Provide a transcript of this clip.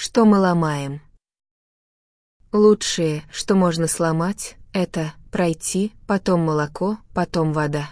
что мы ломаем. Лучшее, что можно сломать, это пройти, потом молоко, потом вода.